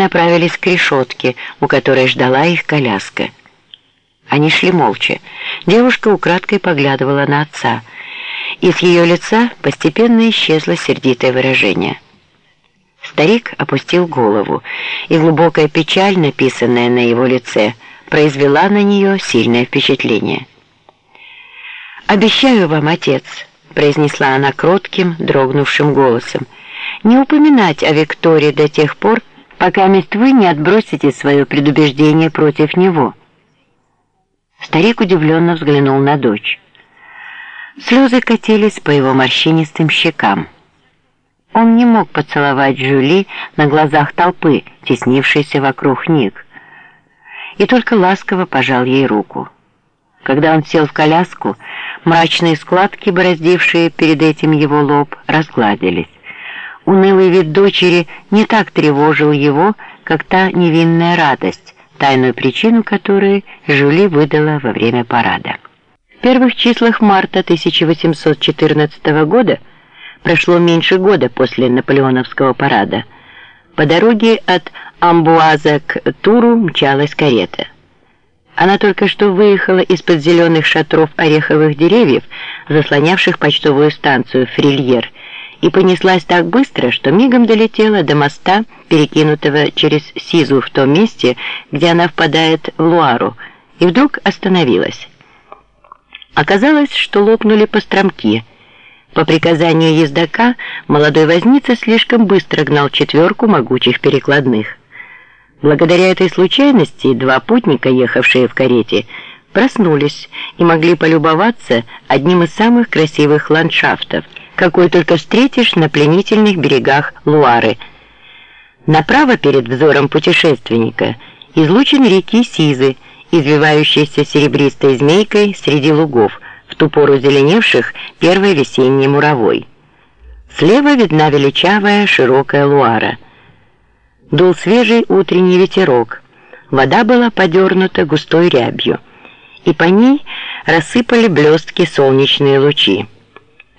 направились к решетке, у которой ждала их коляска. Они шли молча. Девушка украдкой поглядывала на отца, и с ее лица постепенно исчезло сердитое выражение. Старик опустил голову, и глубокая печаль, написанная на его лице, произвела на нее сильное впечатление. «Обещаю вам, отец», — произнесла она кротким, дрогнувшим голосом, «не упоминать о Виктории до тех пор, пока мест вы не отбросите свое предубеждение против него». Старик удивленно взглянул на дочь. Слезы катились по его морщинистым щекам. Он не мог поцеловать Жюли на глазах толпы, теснившейся вокруг них, и только ласково пожал ей руку. Когда он сел в коляску, мрачные складки, бороздившие перед этим его лоб, разгладились. Унылый вид дочери не так тревожил его, как та невинная радость, тайную причину которой Жюли выдала во время парада. В первых числах марта 1814 года прошло меньше года после наполеоновского парада. По дороге от Амбуаза к Туру мчалась карета. Она только что выехала из-под зеленых шатров ореховых деревьев, заслонявших почтовую станцию Фрильер, и понеслась так быстро, что мигом долетела до моста, перекинутого через Сизу в том месте, где она впадает в Луару, и вдруг остановилась. Оказалось, что лопнули постромки. По приказанию ездока молодой возница слишком быстро гнал четверку могучих перекладных. Благодаря этой случайности два путника, ехавшие в карете, проснулись и могли полюбоваться одним из самых красивых ландшафтов – какой только встретишь на пленительных берегах Луары. Направо перед взором путешественника излучен реки Сизы, извивающейся серебристой змейкой среди лугов, в ту пору зеленевших первой весенней муровой. Слева видна величавая широкая Луара. Дул свежий утренний ветерок. Вода была подернута густой рябью, и по ней рассыпали блестки солнечные лучи.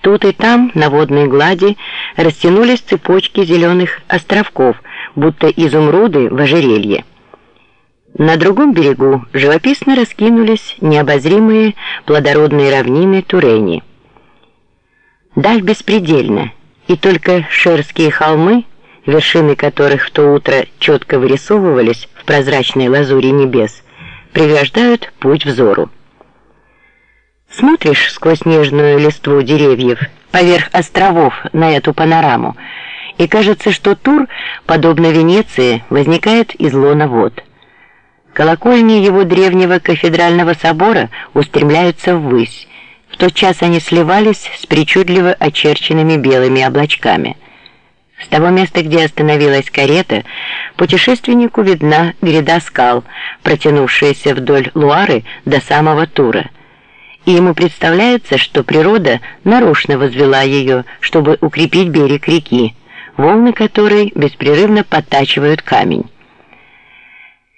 Тут и там на водной глади растянулись цепочки зеленых островков, будто изумруды в ожерелье. На другом берегу живописно раскинулись необозримые плодородные равнины Турени. Даль беспредельна, и только шерские холмы, вершины которых в то утро четко вырисовывались в прозрачной лазури небес, преграждают путь взору. Смотришь сквозь нежную листву деревьев поверх островов на эту панораму, и кажется, что Тур, подобно Венеции, возникает из лона вод. Колокольни его древнего кафедрального собора устремляются ввысь. В тот час они сливались с причудливо очерченными белыми облачками. С того места, где остановилась карета, путешественнику видна гряда скал, протянувшаяся вдоль Луары до самого Тура и ему представляется, что природа нарочно возвела ее, чтобы укрепить берег реки, волны которой беспрерывно подтачивают камень.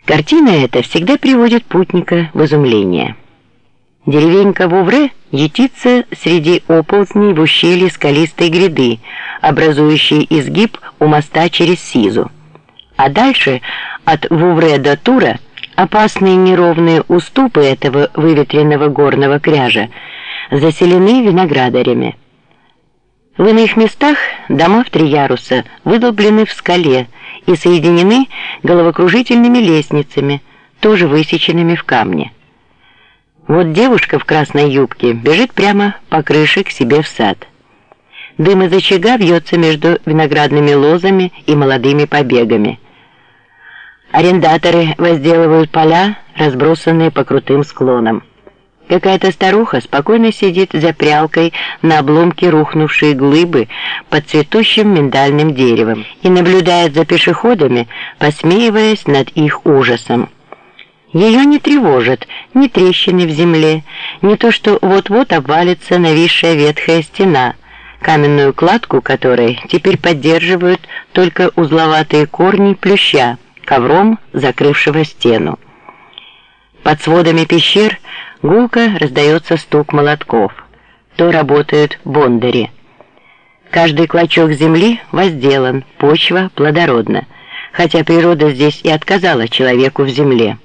Картина эта всегда приводит путника в изумление. Деревенька Вувре ютится среди оползней в ущелье скалистой гряды, образующей изгиб у моста через Сизу. А дальше от Вувре до Тура – Опасные неровные уступы этого выветренного горного кряжа заселены виноградарями. В иных местах дома в три яруса выдолблены в скале и соединены головокружительными лестницами, тоже высеченными в камне. Вот девушка в красной юбке бежит прямо по крыше к себе в сад. Дым из очага вьется между виноградными лозами и молодыми побегами. Арендаторы возделывают поля, разбросанные по крутым склонам. Какая-то старуха спокойно сидит за прялкой на обломке рухнувшей глыбы под цветущим миндальным деревом и наблюдает за пешеходами, посмеиваясь над их ужасом. Ее не тревожат ни трещины в земле, ни то, что вот-вот обвалится нависшая ветхая стена, каменную кладку которой теперь поддерживают только узловатые корни плюща, ковром закрывшего стену. Под сводами пещер гулко раздается стук молотков. То работают бондари. Каждый клочок земли возделан, почва плодородна. хотя природа здесь и отказала человеку в земле.